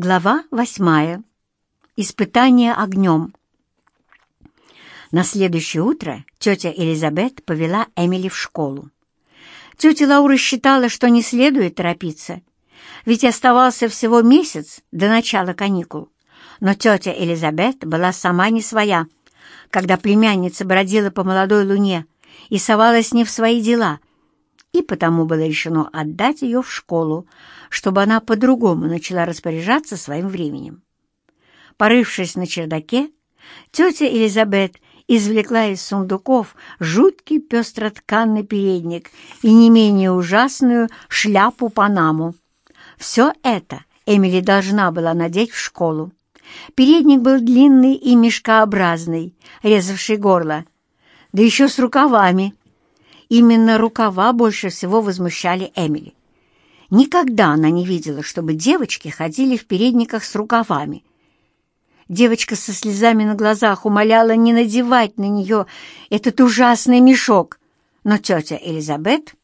Глава восьмая. Испытание огнем. На следующее утро тетя Элизабет повела Эмили в школу. Тетя Лаура считала, что не следует торопиться, ведь оставался всего месяц до начала каникул. Но тетя Элизабет была сама не своя, когда племянница бродила по молодой луне и совалась не в свои дела, и потому было решено отдать ее в школу, чтобы она по-другому начала распоряжаться своим временем. Порывшись на чердаке, тетя Элизабет извлекла из сундуков жуткий пестротканный передник и не менее ужасную шляпу-панаму. Все это Эмили должна была надеть в школу. Передник был длинный и мешкообразный, резавший горло, да еще с рукавами. Именно рукава больше всего возмущали Эмили. Никогда она не видела, чтобы девочки ходили в передниках с рукавами. Девочка со слезами на глазах умоляла не надевать на нее этот ужасный мешок, но тетя Элизабет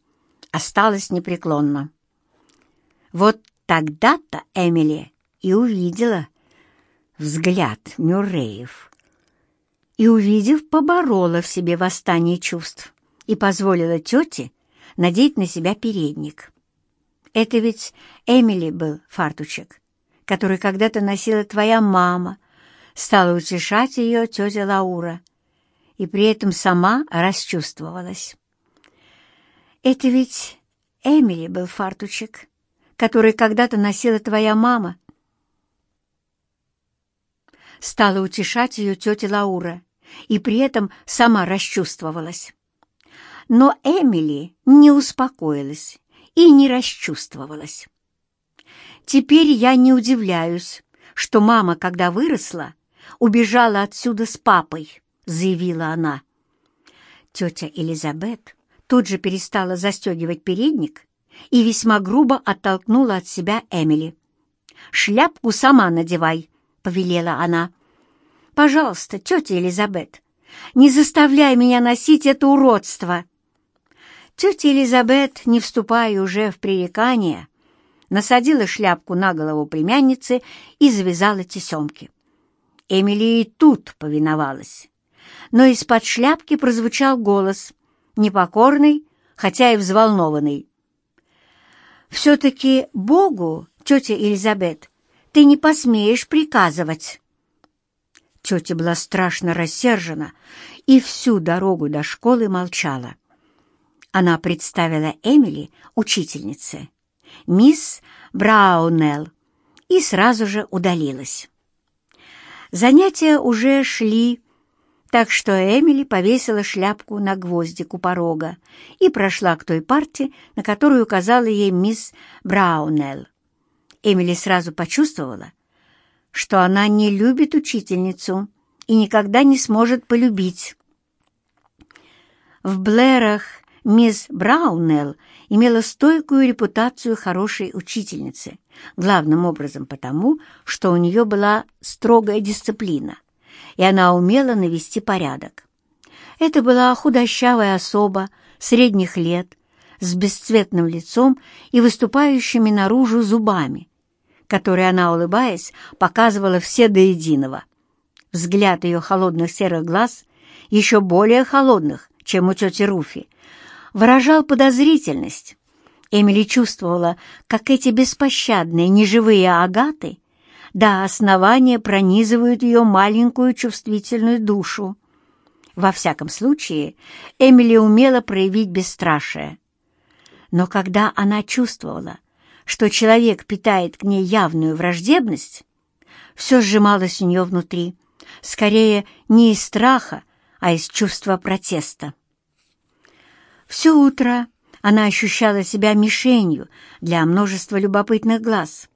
осталась непреклонна. Вот тогда-то Эмили и увидела взгляд Мюрреев. И, увидев, поборола в себе восстание чувств и позволила тете надеть на себя передник. Это ведь Эмили был фартучек, который когда-то носила твоя мама, стала утешать ее тетя Лаура, и при этом сама расчувствовалась. Это ведь Эмили был фартучек, который когда-то носила твоя мама, стала утешать ее тетя Лаура, и при этом сама расчувствовалась. Но Эмили не успокоилась и не расчувствовалась. Теперь я не удивляюсь, что мама, когда выросла, убежала отсюда с папой, заявила она. Тетя Элизабет тут же перестала застегивать передник и весьма грубо оттолкнула от себя Эмили. «Шляпку сама надевай», — повелела она. «Пожалуйста, тетя Элизабет, не заставляй меня носить это уродство!» Тетя Элизабет, не вступая уже в пререкание, насадила шляпку на голову племянницы и завязала тесемки. Эмили и тут повиновалась. Но из-под шляпки прозвучал голос, непокорный, хотя и взволнованный. «Все-таки Богу, тетя Элизабет, ты не посмеешь приказывать». Тетя была страшно рассержена и всю дорогу до школы молчала. Она представила Эмили учительнице, мисс Браунелл, и сразу же удалилась. Занятия уже шли, так что Эмили повесила шляпку на гвоздик у порога и прошла к той парте, на которую указала ей мисс Браунелл. Эмили сразу почувствовала, что она не любит учительницу и никогда не сможет полюбить. В Блэрах Мисс Браунелл имела стойкую репутацию хорошей учительницы, главным образом потому, что у нее была строгая дисциплина, и она умела навести порядок. Это была худощавая особа средних лет, с бесцветным лицом и выступающими наружу зубами, которые она, улыбаясь, показывала все до единого. Взгляд ее холодных серых глаз, еще более холодных, чем у тети Руфи, выражал подозрительность. Эмили чувствовала, как эти беспощадные неживые агаты до основания пронизывают ее маленькую чувствительную душу. Во всяком случае, Эмили умела проявить бесстрашие. Но когда она чувствовала, что человек питает к ней явную враждебность, все сжималось у нее внутри, скорее не из страха, а из чувства протеста. Все утро она ощущала себя мишенью для множества любопытных глаз.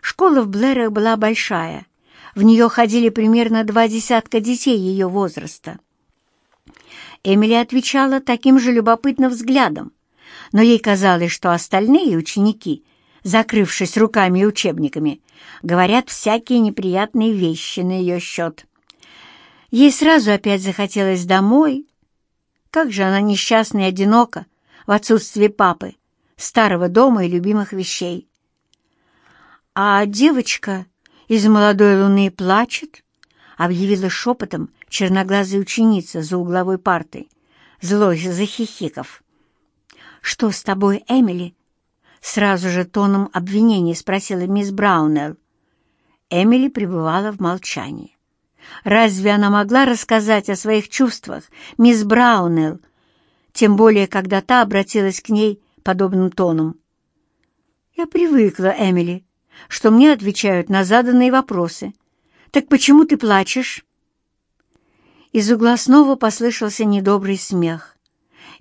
Школа в Блэрах была большая. В нее ходили примерно два десятка детей ее возраста. Эмили отвечала таким же любопытным взглядом, но ей казалось, что остальные ученики, закрывшись руками и учебниками, говорят всякие неприятные вещи на ее счет. Ей сразу опять захотелось домой, как же она несчастна и одинока в отсутствии папы, старого дома и любимых вещей. «А девочка из молодой луны плачет?» — объявила шепотом черноглазая ученица за угловой партой, злой захихиков. «Что с тобой, Эмили?» — сразу же тоном обвинения спросила мисс Браунелл. Эмили пребывала в молчании. Разве она могла рассказать о своих чувствах мисс Браунелл, тем более, когда та обратилась к ней подобным тоном? «Я привыкла, Эмили, что мне отвечают на заданные вопросы. Так почему ты плачешь?» Из угла снова послышался недобрый смех.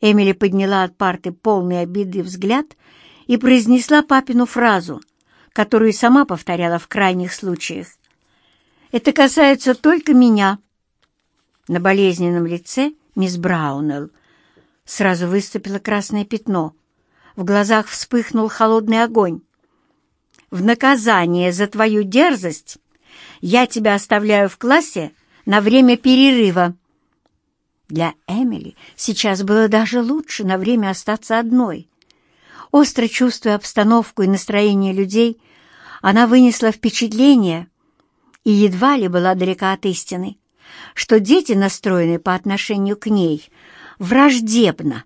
Эмили подняла от парты полный обиды взгляд и произнесла папину фразу, которую сама повторяла в крайних случаях. «Это касается только меня». На болезненном лице мисс Браунелл сразу выступило красное пятно. В глазах вспыхнул холодный огонь. «В наказание за твою дерзость я тебя оставляю в классе на время перерыва». Для Эмили сейчас было даже лучше на время остаться одной. Остро чувствуя обстановку и настроение людей, она вынесла впечатление и едва ли была далека от истины, что дети настроены по отношению к ней враждебно.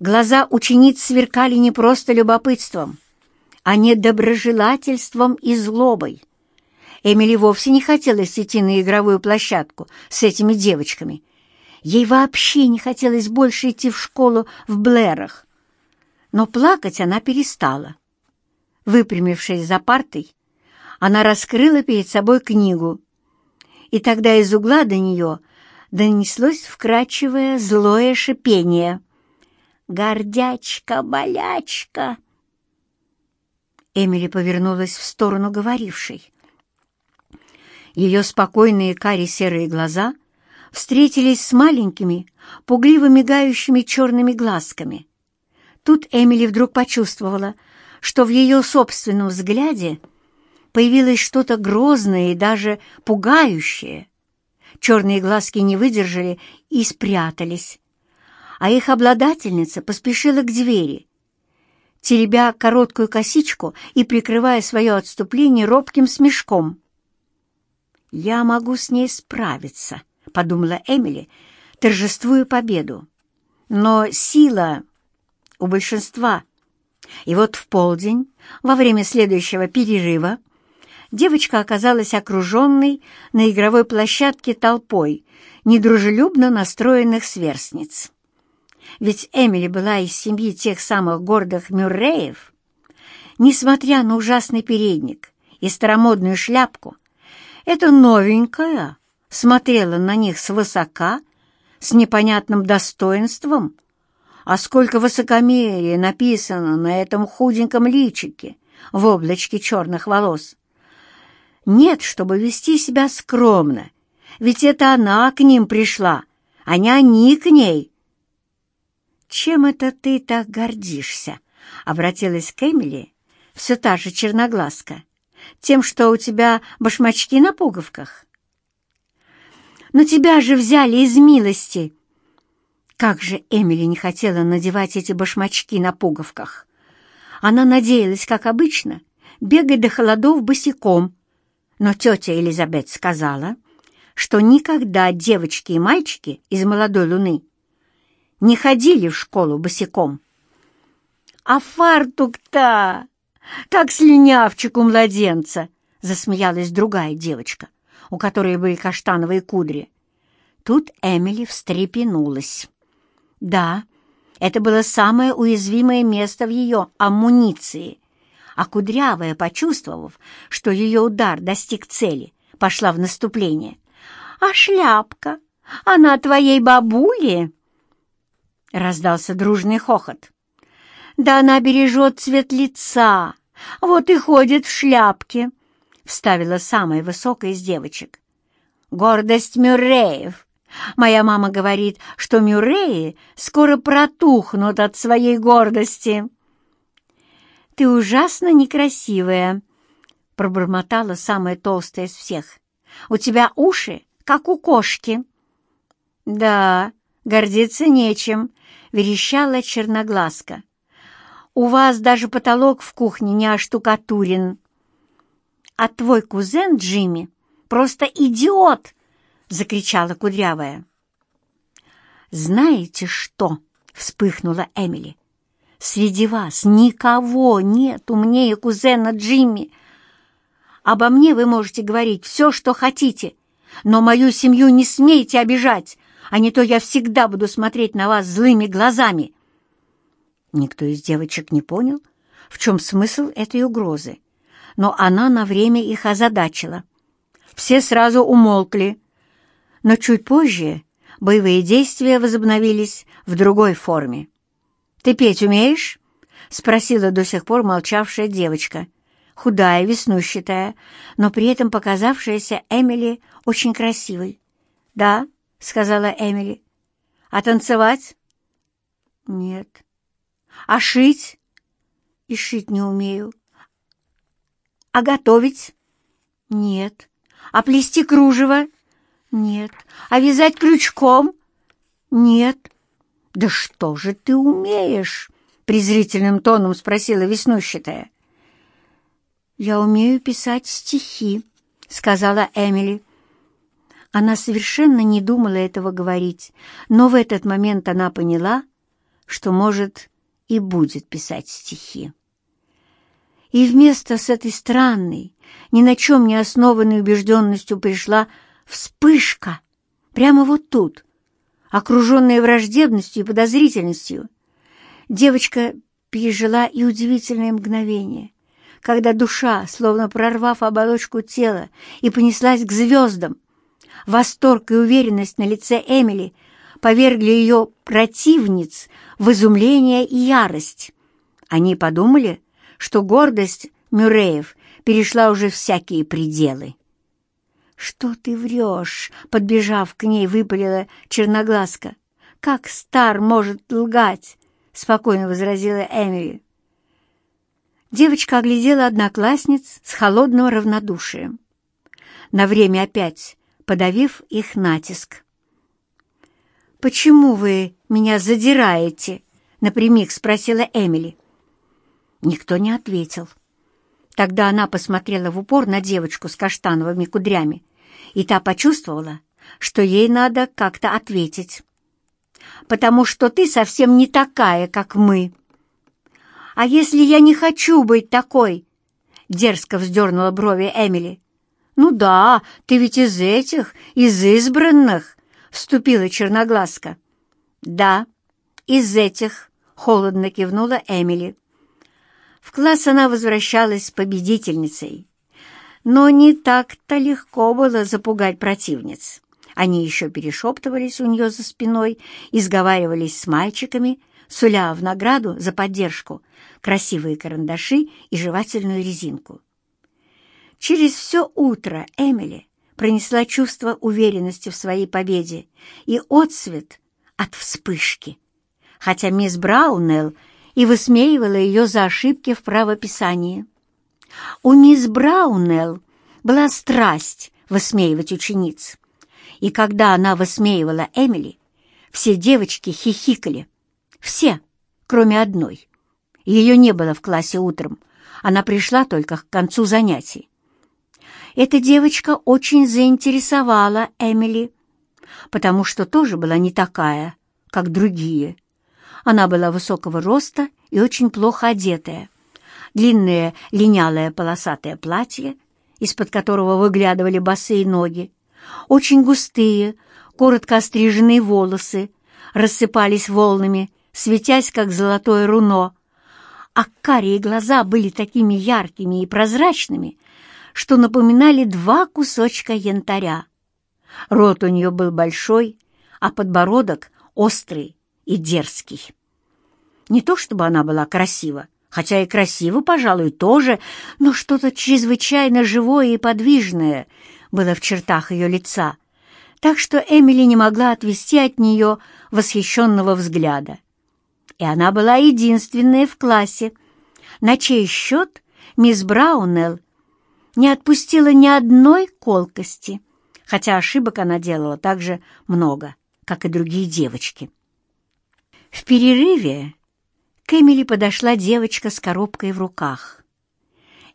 Глаза учениц сверкали не просто любопытством, а недоброжелательством и злобой. Эмили вовсе не хотелось идти на игровую площадку с этими девочками. Ей вообще не хотелось больше идти в школу в Блэрах. Но плакать она перестала. Выпрямившись за партой, она раскрыла перед собой книгу, и тогда из угла до нее донеслось вкрадчивое злое шипение. «Гордячка-болячка!» Эмили повернулась в сторону говорившей. Ее спокойные кари-серые глаза встретились с маленькими, пугливо мигающими черными глазками. Тут Эмили вдруг почувствовала, что в ее собственном взгляде появилось что-то грозное и даже пугающее. Черные глазки не выдержали и спрятались, а их обладательница поспешила к двери, теребя короткую косичку и прикрывая свое отступление робким смешком. «Я могу с ней справиться», — подумала Эмили, торжествуя победу. «Но сила у большинства. И вот в полдень, во время следующего перерыва, девочка оказалась окруженной на игровой площадке толпой недружелюбно настроенных сверстниц. Ведь Эмили была из семьи тех самых гордых Мюрреев. Несмотря на ужасный передник и старомодную шляпку, эта новенькая смотрела на них свысока, с непонятным достоинством. А сколько высокомерия написано на этом худеньком личике в облачке черных волос. Нет, чтобы вести себя скромно, ведь это она к ним пришла, а не они к ней. «Чем это ты так гордишься?» — обратилась к Эмили, все та же черноглазка. Тем, что у тебя башмачки на пуговках? Но тебя же взяли из милости. Как же Эмили не хотела надевать эти башмачки на пуговках. Она надеялась, как обычно, бегать до холодов босиком. Но тетя Элизабет сказала, что никогда девочки и мальчики из молодой луны не ходили в школу босиком. «А фартук-то!» как слюнявчик у младенца!» — засмеялась другая девочка, у которой были каштановые кудри. Тут Эмили встрепенулась. Да, это было самое уязвимое место в ее амуниции, а Кудрявая, почувствовав, что ее удар достиг цели, пошла в наступление. «А шляпка? Она твоей бабули?» Раздался дружный хохот. Да она бережет цвет лица, вот и ходит в шляпке», — вставила самая высокая из девочек. «Гордость Мюрреев. Моя мама говорит, что Мюрреи скоро протухнут от своей гордости». «Ты ужасно некрасивая», — пробормотала самая толстая из всех. «У тебя уши, как у кошки». «Да, гордиться нечем», — верещала черноглазка. У вас даже потолок в кухне не оштукатурен. А твой кузен Джимми просто идиот!» — закричала Кудрявая. «Знаете что?» — вспыхнула Эмили. «Среди вас никого нет умнее кузена Джимми. Обо мне вы можете говорить все, что хотите, но мою семью не смейте обижать, а не то я всегда буду смотреть на вас злыми глазами». Никто из девочек не понял, в чем смысл этой угрозы, но она на время их озадачила. Все сразу умолкли, но чуть позже боевые действия возобновились в другой форме. «Ты петь умеешь?» — спросила до сих пор молчавшая девочка, худая, веснущатая, но при этом показавшаяся Эмили очень красивой. «Да», — сказала Эмили. «А танцевать?» «Нет». «А шить?» «И шить не умею». «А готовить?» «Нет». «А плести кружево?» «Нет». «А вязать крючком?» «Нет». «Да что же ты умеешь?» — презрительным тоном спросила веснущатая. «Я умею писать стихи», — сказала Эмили. Она совершенно не думала этого говорить, но в этот момент она поняла, что может и будет писать стихи. И вместо с этой странной, ни на чем не основанной убежденностью пришла вспышка, прямо вот тут, окруженная враждебностью и подозрительностью. Девочка пережила и удивительное мгновение, когда душа, словно прорвав оболочку тела, и понеслась к звездам. Восторг и уверенность на лице Эмили повергли ее противниц в изумление и ярость. Они подумали, что гордость Мюрреев перешла уже всякие пределы. «Что ты врешь?» — подбежав к ней, выпалила черноглазка. «Как Стар может лгать?» — спокойно возразила Эмили. Девочка оглядела одноклассниц с холодным равнодушием, на время опять подавив их натиск. «Почему вы меня задираете?» — напрямик спросила Эмили. Никто не ответил. Тогда она посмотрела в упор на девочку с каштановыми кудрями, и та почувствовала, что ей надо как-то ответить. «Потому что ты совсем не такая, как мы». «А если я не хочу быть такой?» — дерзко вздернула брови Эмили. «Ну да, ты ведь из этих, из избранных», вступила черноглазка. «Да, из этих», — холодно кивнула Эмили. В класс она возвращалась победительницей. Но не так-то легко было запугать противниц. Они еще перешептывались у нее за спиной и сговаривались с мальчиками, суля в награду за поддержку красивые карандаши и жевательную резинку. Через все утро Эмили пронесла чувство уверенности в своей победе и отсвет от вспышки, хотя мисс Браунелл и высмеивала ее за ошибки в правописании. У мисс Браунелл была страсть высмеивать учениц, и когда она высмеивала Эмили, все девочки хихикали, все, кроме одной. Ее не было в классе утром, она пришла только к концу занятий. Эта девочка очень заинтересовала Эмили, потому что тоже была не такая, как другие. Она была высокого роста и очень плохо одетая. Длинное линялое полосатое платье, из-под которого выглядывали босые ноги, очень густые, коротко остриженные волосы рассыпались волнами, светясь, как золотое руно, а карие глаза были такими яркими и прозрачными, что напоминали два кусочка янтаря. Рот у нее был большой, а подбородок острый и дерзкий. Не то чтобы она была красива, хотя и красиво, пожалуй, тоже, но что-то чрезвычайно живое и подвижное было в чертах ее лица, так что Эмили не могла отвести от нее восхищенного взгляда. И она была единственная в классе, на чей счет мисс Браунелл не отпустила ни одной колкости, хотя ошибок она делала так же много, как и другие девочки. В перерыве к Эмили подошла девочка с коробкой в руках.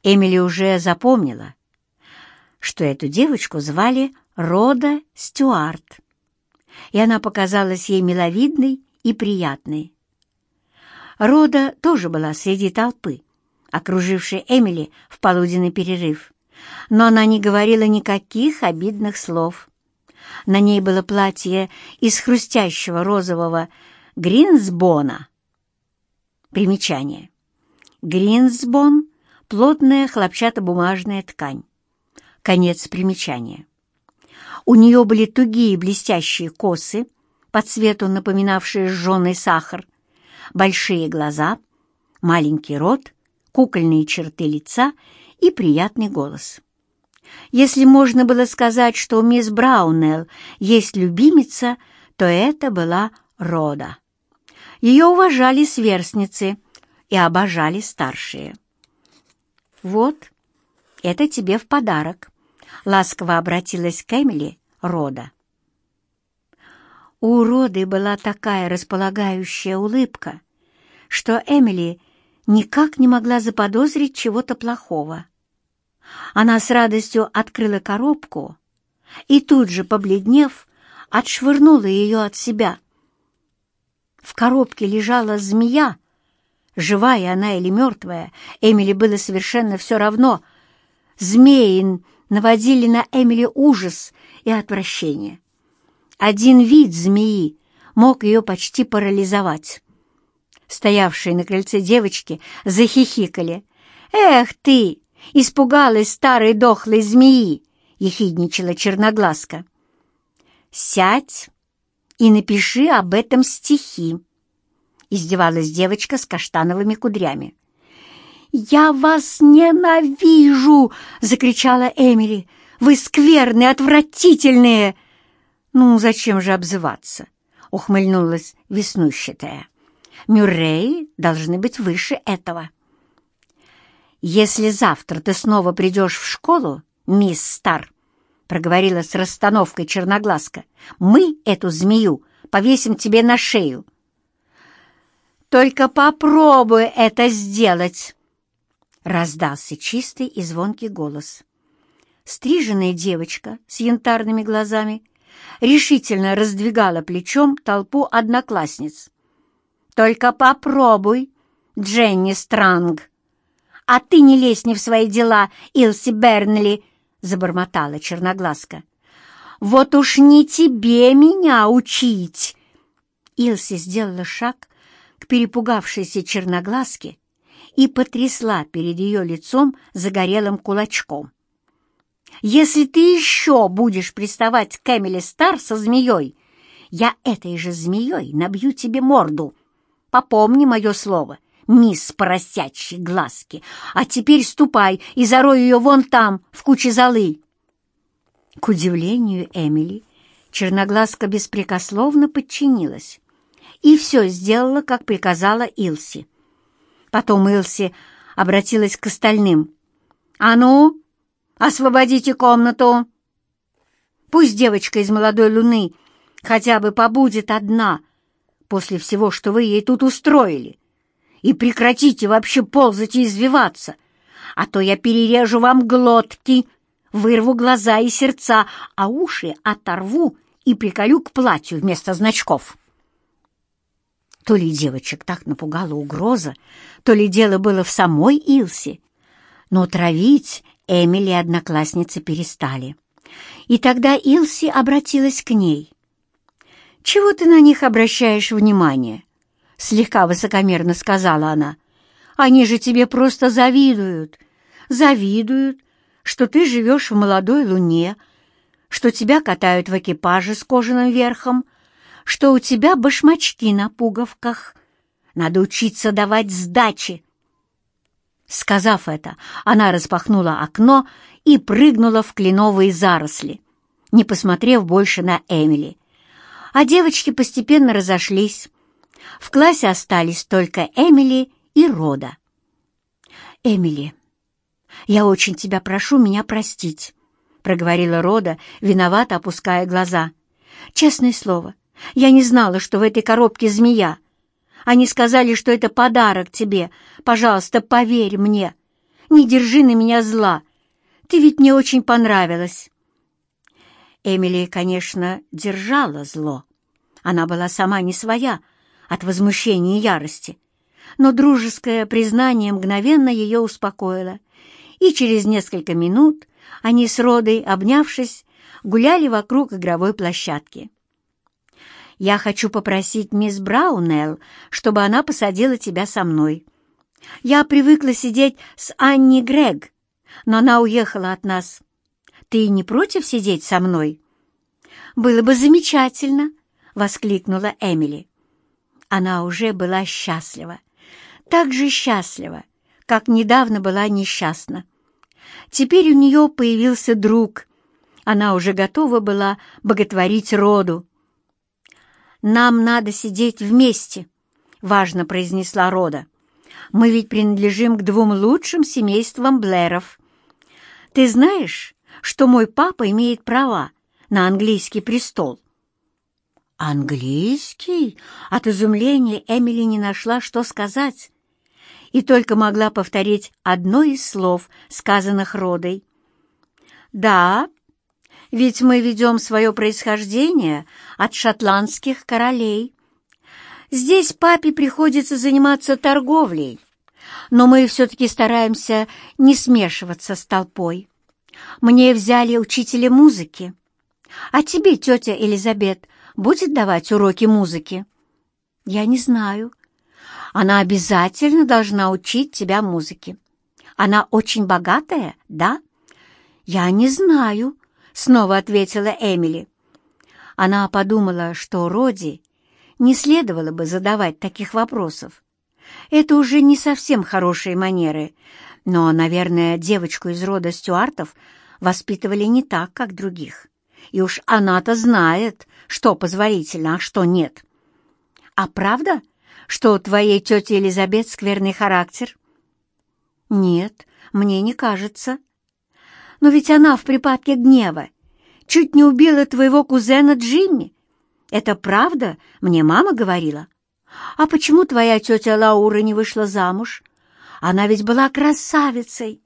Эмили уже запомнила, что эту девочку звали Рода Стюарт, и она показалась ей миловидной и приятной. Рода тоже была среди толпы, окружившей Эмили в полуденный перерыв, но она не говорила никаких обидных слов. На ней было платье из хрустящего розового гринсбона. Примечание. Гринсбон — плотная хлопчатобумажная ткань. Конец примечания. У нее были тугие блестящие косы, по цвету напоминавшие жженый сахар, большие глаза, маленький рот, кукольные черты лица и приятный голос. Если можно было сказать, что у мисс Браунелл есть любимица, то это была Рода. Ее уважали сверстницы и обожали старшие. «Вот, это тебе в подарок», — ласково обратилась к Эмили Рода. У Роды была такая располагающая улыбка, что Эмили никак не могла заподозрить чего-то плохого. Она с радостью открыла коробку и тут же, побледнев, отшвырнула ее от себя. В коробке лежала змея. Живая она или мертвая, Эмили было совершенно все равно. Змеи наводили на Эмили ужас и отвращение. Один вид змеи мог ее почти парализовать. Стоявшие на крыльце девочки захихикали. «Эх ты! Испугалась старой дохлой змеи!» — ехидничала черноглазка. «Сядь и напиши об этом стихи», — издевалась девочка с каштановыми кудрями. «Я вас ненавижу!» — закричала Эмили. «Вы скверные, отвратительные!» «Ну, зачем же обзываться?» — ухмыльнулась веснущатая. «Мюррей должны быть выше этого». «Если завтра ты снова придешь в школу, мисс Стар», — проговорила с расстановкой черноглазка, «мы эту змею повесим тебе на шею». «Только попробуй это сделать!» — раздался чистый и звонкий голос. Стриженная девочка с янтарными глазами решительно раздвигала плечом толпу одноклассниц. «Только попробуй, Дженни Странг!» «А ты не лезь не в свои дела, Илси Бернли!» — забормотала черноглазка. «Вот уж не тебе меня учить!» Илси сделала шаг к перепугавшейся черноглазке и потрясла перед ее лицом загорелым кулачком. «Если ты еще будешь приставать к Эмили Стар со змеей, я этой же змеей набью тебе морду. Попомни мое слово, мисс поросячьи глазки. А теперь ступай и зарой ее вон там, в куче золы». К удивлению Эмили, черноглазка беспрекословно подчинилась и все сделала, как приказала Илси. Потом Илси обратилась к остальным. «А ну, освободите комнату! Пусть девочка из молодой луны хотя бы побудет одна после всего, что вы ей тут устроили и прекратите вообще ползать и извиваться, а то я перережу вам глотки, вырву глаза и сердца, а уши оторву и приколю к платью вместо значков». То ли девочек так напугала угроза, то ли дело было в самой Илсе. Но травить Эмили и одноклассницы перестали. И тогда Илси обратилась к ней. «Чего ты на них обращаешь внимание?» — слегка высокомерно сказала она. «Они же тебе просто завидуют. Завидуют, что ты живешь в молодой луне, что тебя катают в экипаже с кожаным верхом, что у тебя башмачки на пуговках. Надо учиться давать сдачи». Сказав это, она распахнула окно и прыгнула в кленовые заросли, не посмотрев больше на Эмили. А девочки постепенно разошлись, в классе остались только Эмили и Рода. «Эмили, я очень тебя прошу меня простить», — проговорила Рода, виновато опуская глаза. «Честное слово, я не знала, что в этой коробке змея. Они сказали, что это подарок тебе. Пожалуйста, поверь мне. Не держи на меня зла. Ты ведь мне очень понравилась». Эмили, конечно, держала зло. Она была сама не своя от возмущения и ярости, но дружеское признание мгновенно ее успокоило, и через несколько минут они с Родой, обнявшись, гуляли вокруг игровой площадки. «Я хочу попросить мисс Браунелл, чтобы она посадила тебя со мной. Я привыкла сидеть с Анни Грег, но она уехала от нас. Ты не против сидеть со мной?» «Было бы замечательно!» — воскликнула Эмили. Она уже была счастлива, так же счастлива, как недавно была несчастна. Теперь у нее появился друг. Она уже готова была боготворить роду. «Нам надо сидеть вместе», — важно произнесла Рода. «Мы ведь принадлежим к двум лучшим семействам Блэров. Ты знаешь, что мой папа имеет права на английский престол?» «Английский?» От изумления Эмили не нашла, что сказать и только могла повторить одно из слов, сказанных Родой. «Да, ведь мы ведем свое происхождение от шотландских королей. Здесь папе приходится заниматься торговлей, но мы все-таки стараемся не смешиваться с толпой. Мне взяли учителя музыки. А тебе тетя Элизабет будет давать уроки музыки?» «Я не знаю», она обязательно должна учить тебя музыке. Она очень богатая, да?» «Я не знаю», — снова ответила Эмили. Она подумала, что Роди не следовало бы задавать таких вопросов. Это уже не совсем хорошие манеры, но, наверное, девочку из рода Стюартов воспитывали не так, как других. И уж она-то знает, что позволительно, а что нет. «А правда?» что у твоей тети Елизабет скверный характер?» «Нет, мне не кажется. Но ведь она в припадке гнева чуть не убила твоего кузена Джимми. Это правда, мне мама говорила. А почему твоя тетя Лаура не вышла замуж? Она ведь была красавицей.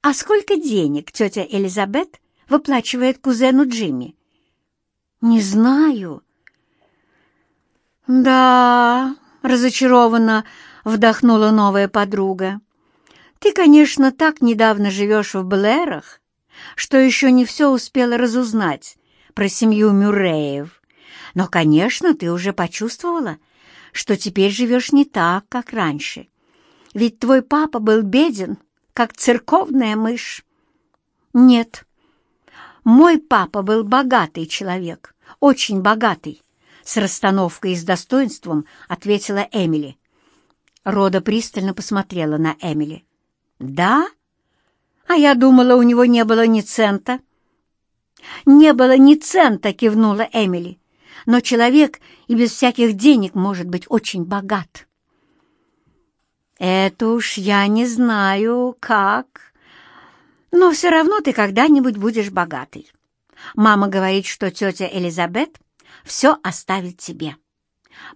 А сколько денег тетя Элизабет выплачивает кузену Джимми?» «Не знаю». «Да, — разочарованно вдохнула новая подруга. «Ты, конечно, так недавно живешь в Блэрах, что еще не все успела разузнать про семью Мюрреев. Но, конечно, ты уже почувствовала, что теперь живешь не так, как раньше. Ведь твой папа был беден, как церковная мышь». «Нет, мой папа был богатый человек, очень богатый. С расстановкой и с достоинством ответила Эмили. Рода пристально посмотрела на Эмили. «Да? А я думала, у него не было ни цента». «Не было ни цента», — кивнула Эмили. «Но человек и без всяких денег может быть очень богат». «Это уж я не знаю, как. Но все равно ты когда-нибудь будешь богатый. Мама говорит, что тетя Элизабет все оставит тебе.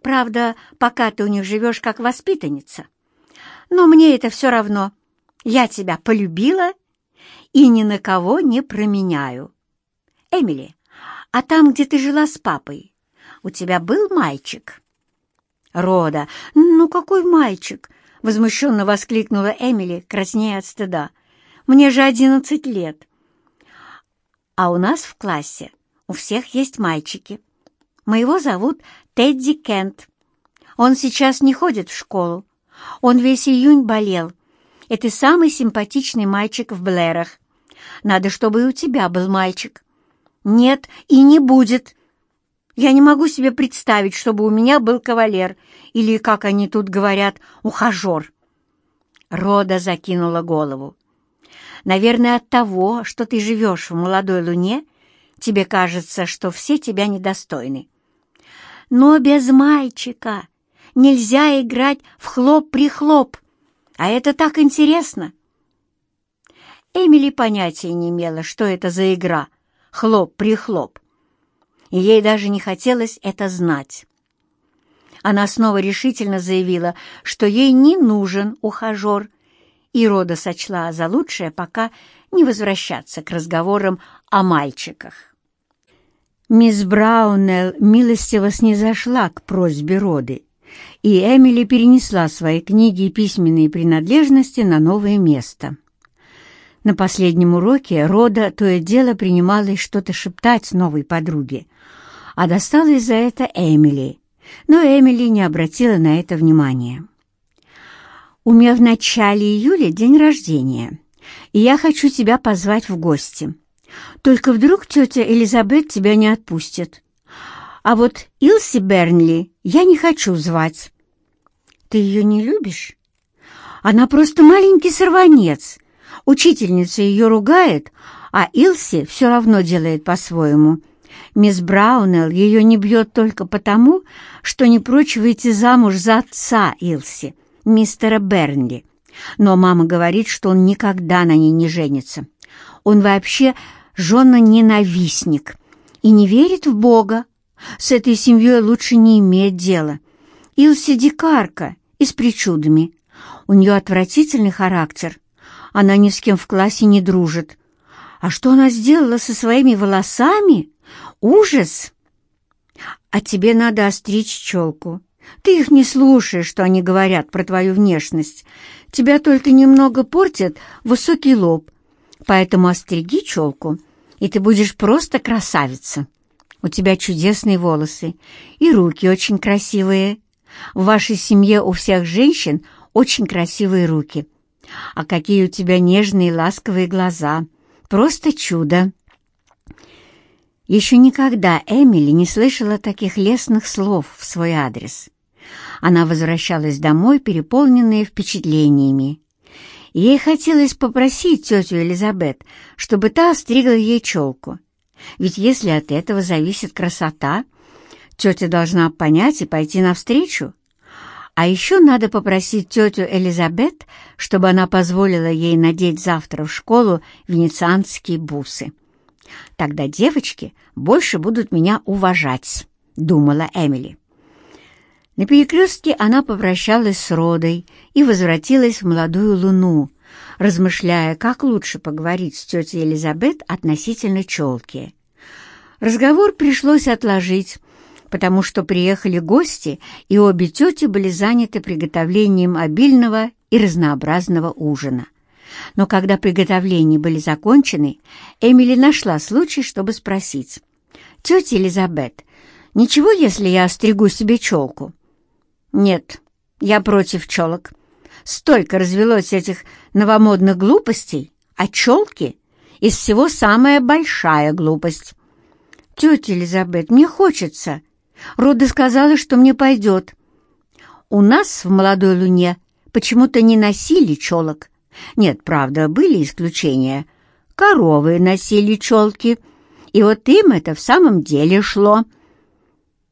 Правда, пока ты у них живешь как воспитанница. Но мне это все равно. Я тебя полюбила и ни на кого не променяю. Эмили, а там, где ты жила с папой, у тебя был мальчик?» «Рода, ну какой мальчик?» — возмущенно воскликнула Эмили, краснея от стыда. «Мне же одиннадцать лет». «А у нас в классе у всех есть мальчики. Моего зовут Тедди Кент. Он сейчас не ходит в школу. Он весь июнь болел. Это самый симпатичный мальчик в Блэрах. Надо, чтобы и у тебя был мальчик. Нет, и не будет. Я не могу себе представить, чтобы у меня был кавалер, или, как они тут говорят, ухажер. Рода закинула голову. Наверное, от того, что ты живешь в молодой луне, тебе кажется, что все тебя недостойны. Но без мальчика нельзя играть в хлоп-прихлоп, а это так интересно. Эмили понятия не имела, что это за игра «хлоп-прихлоп», и ей даже не хотелось это знать. Она снова решительно заявила, что ей не нужен ухажер, и Рода сочла за лучшее пока не возвращаться к разговорам о мальчиках. Мисс Браунелл милостиво снизошла к просьбе Роды, и Эмили перенесла свои книги и письменные принадлежности на новое место. На последнем уроке Рода то и дело принималась что-то шептать новой подруге, а досталось за это Эмили, но Эмили не обратила на это внимания. «У меня в начале июля день рождения, и я хочу тебя позвать в гости. Только вдруг тетя Элизабет тебя не отпустит. А вот Илси Бернли я не хочу звать». «Ты ее не любишь?» «Она просто маленький сорванец», Учительница ее ругает, а Илси все равно делает по-своему. Мисс Браунелл ее не бьет только потому, что не прочь выйти замуж за отца Илси, мистера Бернли. Но мама говорит, что он никогда на ней не женится. Он вообще жена-ненавистник и не верит в Бога. С этой семьей лучше не иметь дела. Илси дикарка и с причудами. У нее отвратительный характер, она ни с кем в классе не дружит. А что она сделала со своими волосами? Ужас! А тебе надо остричь челку. Ты их не слушаешь, что они говорят про твою внешность. Тебя только немного портит высокий лоб. Поэтому остриги челку, и ты будешь просто красавица. У тебя чудесные волосы, и руки очень красивые. В вашей семье у всех женщин очень красивые руки. А какие у тебя нежные ласковые глаза! Просто чудо!» Еще никогда Эмили не слышала таких лестных слов в свой адрес. Она возвращалась домой, переполненная впечатлениями. Ей хотелось попросить тетю Элизабет, чтобы та остригла ей челку. Ведь если от этого зависит красота, тетя должна понять и пойти навстречу. А еще надо попросить тетю Элизабет, чтобы она позволила ей надеть завтра в школу венецианские бусы. Тогда девочки больше будут меня уважать, думала Эмили. На перекрестке она попрощалась с Родой и возвратилась в молодую луну, размышляя, как лучше поговорить с тетей Элизабет относительно челки. Разговор пришлось отложить, потому что приехали гости, и обе тети были заняты приготовлением обильного и разнообразного ужина. Но когда приготовления были закончены, Эмили нашла случай, чтобы спросить. «Тетя Элизабет, ничего, если я остригу себе челку?» «Нет, я против челок. Столько развелось этих новомодных глупостей, а челки из всего самая большая глупость». «Тетя Элизабет, мне хочется», Рода сказала, что мне пойдет. У нас в «Молодой луне» почему-то не носили челок. Нет, правда, были исключения. Коровы носили челки, и вот им это в самом деле шло.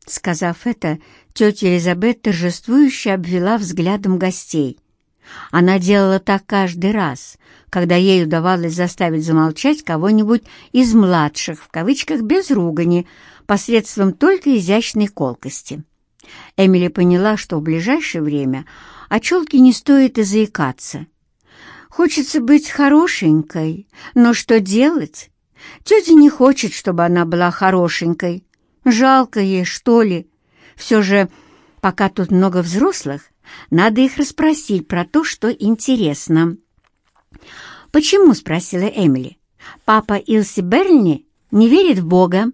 Сказав это, тетя Элизабет торжествующе обвела взглядом гостей. Она делала так каждый раз, когда ей удавалось заставить замолчать кого-нибудь из «младших», в кавычках, без ругани, посредством только изящной колкости. Эмили поняла, что в ближайшее время о челке не стоит и заикаться. Хочется быть хорошенькой, но что делать? Тетя не хочет, чтобы она была хорошенькой. Жалко ей, что ли. Все же, пока тут много взрослых, надо их расспросить про то, что интересно. «Почему?» — спросила Эмили. «Папа Илси Берни не верит в Бога»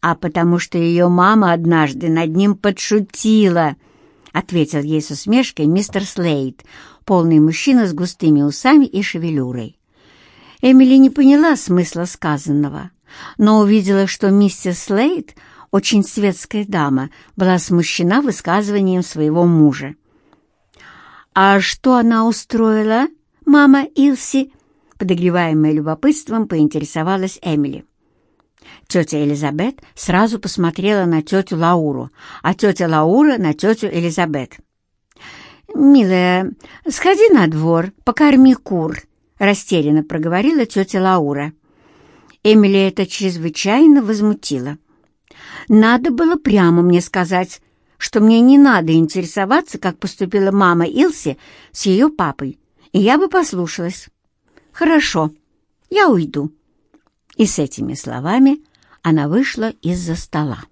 а потому что ее мама однажды над ним подшутила», — ответил ей с усмешкой мистер Слейд, полный мужчина с густыми усами и шевелюрой. Эмили не поняла смысла сказанного, но увидела, что миссис Слейд, очень светская дама, была смущена высказыванием своего мужа. «А что она устроила, мама Илси?» Подогреваемая любопытством, поинтересовалась Эмили. Тетя Элизабет сразу посмотрела на тетю Лауру, а тетя Лаура на тетю Элизабет. «Милая, сходи на двор, покорми кур», — растерянно проговорила тетя Лаура. Эмили это чрезвычайно возмутило. «Надо было прямо мне сказать, что мне не надо интересоваться, как поступила мама Илси с ее папой, и я бы послушалась». «Хорошо», Я уйду». И с этими словами она вышла из-за стола.